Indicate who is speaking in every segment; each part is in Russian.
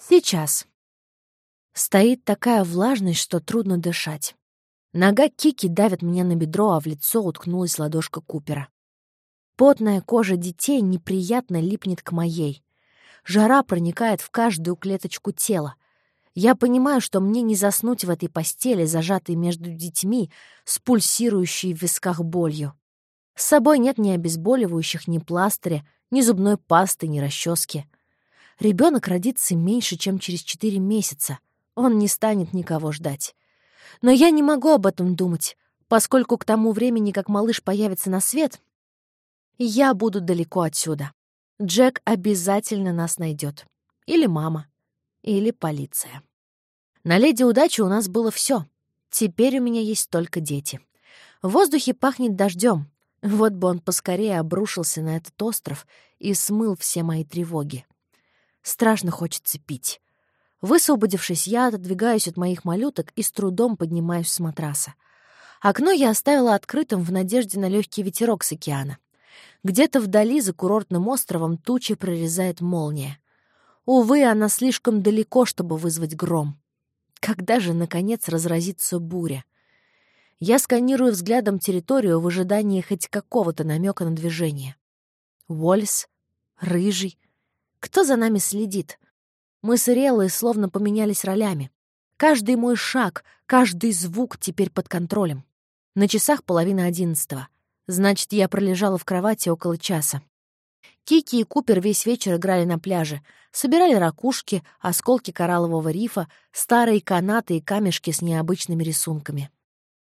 Speaker 1: Сейчас. Стоит такая влажность, что трудно дышать. Нога Кики давит меня на бедро, а в лицо уткнулась ладошка Купера. Потная кожа детей неприятно липнет к моей. Жара проникает в каждую клеточку тела. Я понимаю, что мне не заснуть в этой постели, зажатой между детьми, с пульсирующей в висках болью. С собой нет ни обезболивающих, ни пластыря, ни зубной пасты, ни расчески. Ребенок родится меньше, чем через четыре месяца. Он не станет никого ждать. Но я не могу об этом думать, поскольку к тому времени, как малыш появится на свет, я буду далеко отсюда. Джек обязательно нас найдет. Или мама. Или полиция. На «Леди удачи» у нас было все. Теперь у меня есть только дети. В воздухе пахнет дождем. Вот бы он поскорее обрушился на этот остров и смыл все мои тревоги. Страшно хочется пить. Высвободившись, я отодвигаюсь от моих малюток и с трудом поднимаюсь с матраса. Окно я оставила открытым в надежде на легкий ветерок с океана. Где-то вдали, за курортным островом, тучи прорезает молния. Увы, она слишком далеко, чтобы вызвать гром. Когда же, наконец, разразится буря? Я сканирую взглядом территорию в ожидании хоть какого-то намека на движение. Уоллес? Рыжий? Кто за нами следит? Мы с Иреллой словно поменялись ролями. Каждый мой шаг, каждый звук теперь под контролем. На часах половина одиннадцатого. Значит, я пролежала в кровати около часа. Кики и Купер весь вечер играли на пляже, собирали ракушки, осколки кораллового рифа, старые канаты и камешки с необычными рисунками.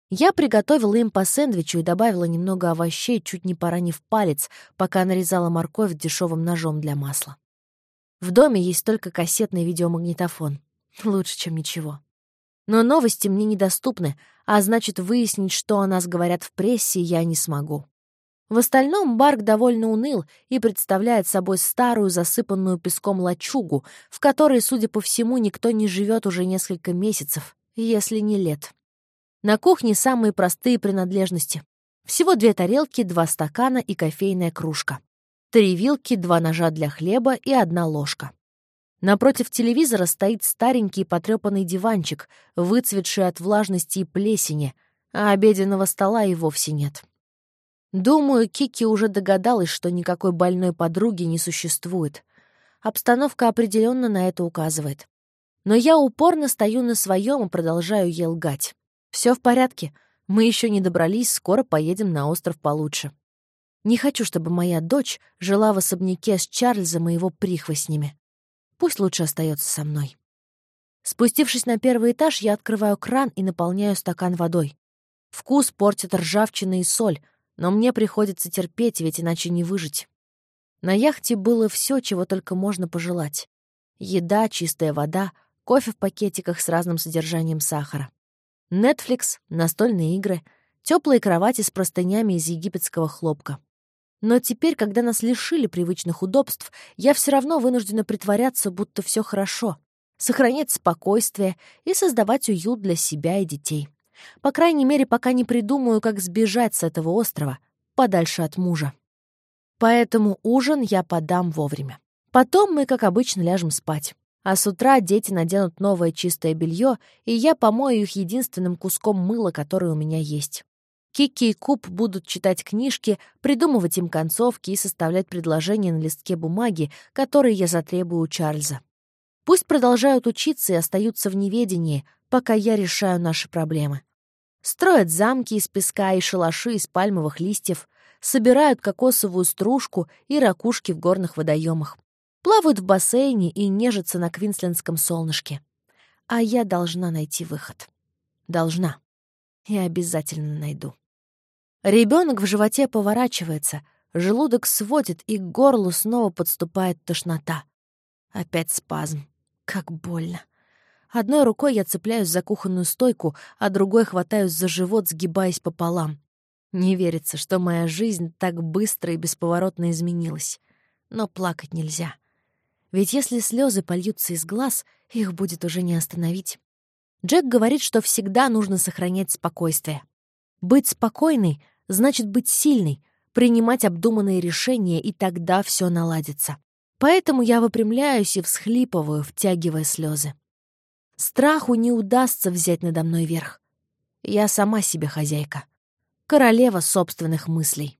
Speaker 1: Я приготовила им по сэндвичу и добавила немного овощей, чуть не поранив палец, пока нарезала морковь дешевым ножом для масла. В доме есть только кассетный видеомагнитофон. Лучше, чем ничего. Но новости мне недоступны, а значит, выяснить, что о нас говорят в прессе, я не смогу. В остальном Барк довольно уныл и представляет собой старую засыпанную песком лачугу, в которой, судя по всему, никто не живет уже несколько месяцев, если не лет. На кухне самые простые принадлежности. Всего две тарелки, два стакана и кофейная кружка. Три вилки, два ножа для хлеба и одна ложка. Напротив телевизора стоит старенький потрепанный диванчик, выцветший от влажности и плесени, а обеденного стола и вовсе нет. Думаю, Кики уже догадалась, что никакой больной подруги не существует. Обстановка определенно на это указывает. Но я упорно стою на своем и продолжаю ей лгать. Все в порядке. Мы еще не добрались, скоро поедем на остров получше. Не хочу, чтобы моя дочь жила в особняке с Чарльзом и его прихвостнями. Пусть лучше остается со мной. Спустившись на первый этаж, я открываю кран и наполняю стакан водой. Вкус портит ржавчина и соль, но мне приходится терпеть, ведь иначе не выжить. На яхте было все, чего только можно пожелать. Еда, чистая вода, кофе в пакетиках с разным содержанием сахара. Netflix, настольные игры, теплые кровати с простынями из египетского хлопка. Но теперь, когда нас лишили привычных удобств, я все равно вынуждена притворяться, будто все хорошо, сохранять спокойствие и создавать уют для себя и детей. По крайней мере, пока не придумаю, как сбежать с этого острова, подальше от мужа. Поэтому ужин я подам вовремя. Потом мы, как обычно, ляжем спать. А с утра дети наденут новое чистое белье, и я помою их единственным куском мыла, который у меня есть. Кики и Куб будут читать книжки, придумывать им концовки и составлять предложения на листке бумаги, которые я затребую у Чарльза. Пусть продолжают учиться и остаются в неведении, пока я решаю наши проблемы. Строят замки из песка и шалаши из пальмовых листьев, собирают кокосовую стружку и ракушки в горных водоемах, плавают в бассейне и нежатся на квинслендском солнышке. А я должна найти выход. Должна. И обязательно найду. Ребенок в животе поворачивается, желудок сводит, и к горлу снова подступает тошнота. Опять спазм. Как больно. Одной рукой я цепляюсь за кухонную стойку, а другой хватаюсь за живот, сгибаясь пополам. Не верится, что моя жизнь так быстро и бесповоротно изменилась. Но плакать нельзя. Ведь если слезы польются из глаз, их будет уже не остановить. Джек говорит, что всегда нужно сохранять спокойствие. Быть спокойной значит быть сильной, принимать обдуманные решения, и тогда все наладится. Поэтому я выпрямляюсь и всхлипываю, втягивая слезы. Страху не удастся взять надо мной верх. Я сама себе хозяйка. Королева собственных мыслей.